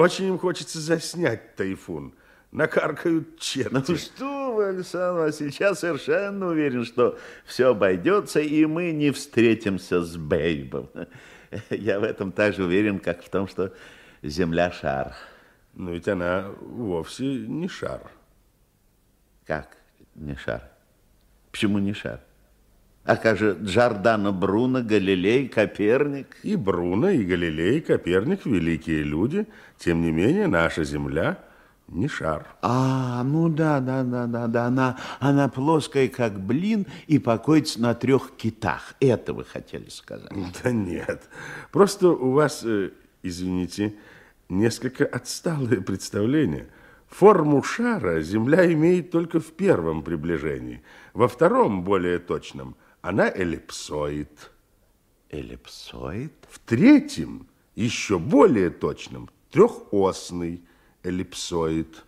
Очень им хочется заснять тайфун. Накаркают черти. Ну что вы, Александр Васильевич, я совершенно уверен, что все обойдется, и мы не встретимся с Бейбом. Я в этом так же уверен, как в том, что Земля шар. Но ведь она вовсе не шар. Как не шар? Почему не шар? А как же Джордано Бруно, Галилей, Коперник? И Бруно, и Галилей, и Коперник – великие люди. Тем не менее, наша Земля не шар. А, ну да, да, да, да, да. Она, она плоская, как блин, и покоится на трех китах. Это вы хотели сказать? Да нет. Просто у вас, э, извините, несколько отсталое представление. Форму шара Земля имеет только в первом приближении. Во втором, более точном, она эллипсоид. Эллипсоид? В третьем, еще более точном, трехосный эллипсоид.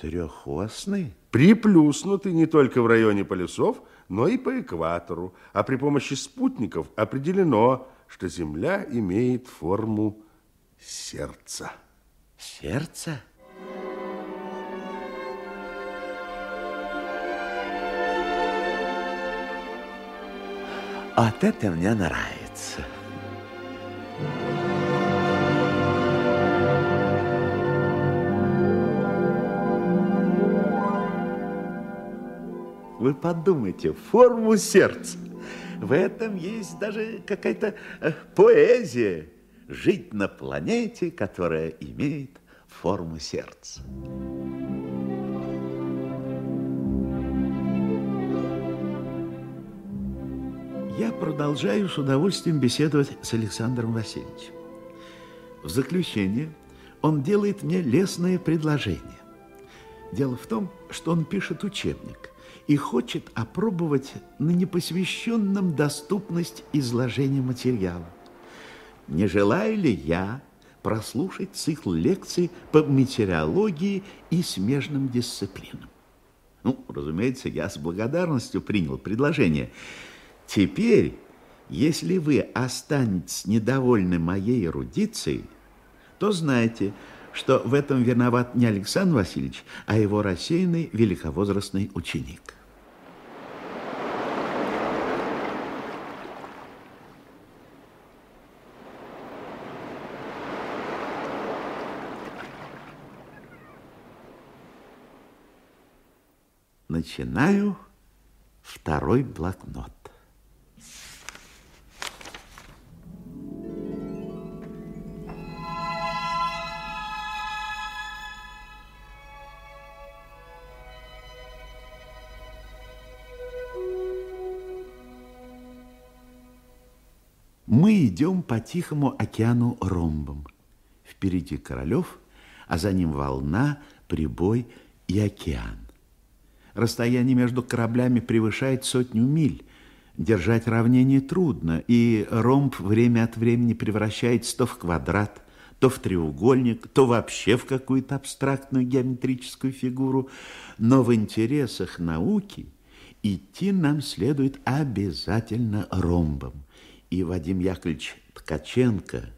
Трехосный? Приплюснутый не только в районе полюсов, но и по экватору. А при помощи спутников определено, что Земля имеет форму сердца. Сердце? Вот это мне нравится. Вы подумайте, форму сердца. В этом есть даже какая-то э, поэзия. Жить на планете, которая имеет форму сердца. Я продолжаю с удовольствием беседовать с Александром Васильевичем. В заключение он делает мне лестное предложение. Дело в том, что он пишет учебник и хочет опробовать на непосвященном доступность изложения материала. Не желаю ли я прослушать цикл лекций по метеорологии и смежным дисциплинам? Ну, разумеется, я с благодарностью принял предложение. Теперь, если вы останетесь недовольны моей эрудицией, то знайте, что в этом виноват не Александр Васильевич, а его рассеянный великовозрастный ученик. Начинаю второй блокнот. Мы идем по Тихому океану ромбом. Впереди Королев, а за ним волна, прибой и океан. Расстояние между кораблями превышает сотню миль. Держать равнение трудно, и ромб время от времени превращается то в квадрат, то в треугольник, то вообще в какую-то абстрактную геометрическую фигуру. Но в интересах науки идти нам следует обязательно ромбом. И Вадим Яковлевич Ткаченко,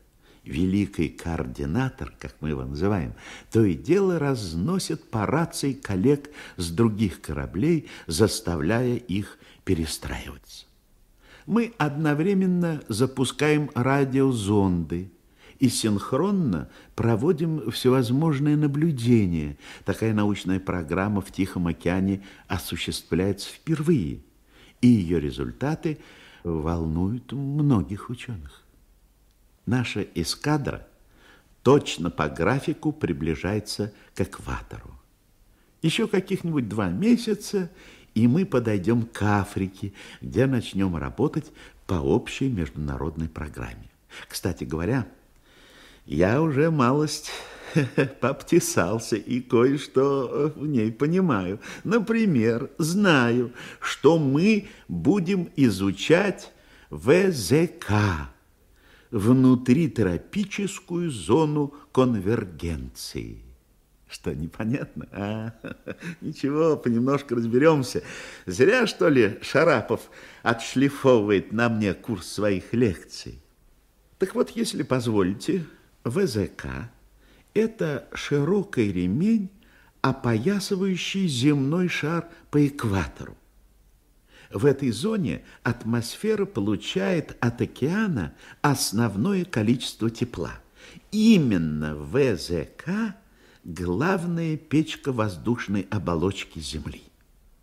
великий координатор, как мы его называем, то и дело разносит по рации коллег с других кораблей, заставляя их перестраиваться. Мы одновременно запускаем радиозонды и синхронно проводим всевозможные наблюдения. Такая научная программа в Тихом океане осуществляется впервые, и ее результаты – волнуют многих ученых. Наша эскадра точно по графику приближается к экватору. Еще каких-нибудь два месяца, и мы подойдем к Африке, где начнем работать по общей международной программе. Кстати говоря, я уже малость пообтесался и кое-что в ней понимаю. Например, знаю, что мы будем изучать ВЗК, внутритропическую зону конвергенции. Что, непонятно? А, ничего, понемножку разберемся. Зря, что ли, Шарапов отшлифовывает на мне курс своих лекций. Так вот, если позволите, ВЗК – Это широкий ремень, опоясывающий земной шар по экватору. В этой зоне атмосфера получает от океана основное количество тепла. Именно ВЗК – главная печка воздушной оболочки Земли.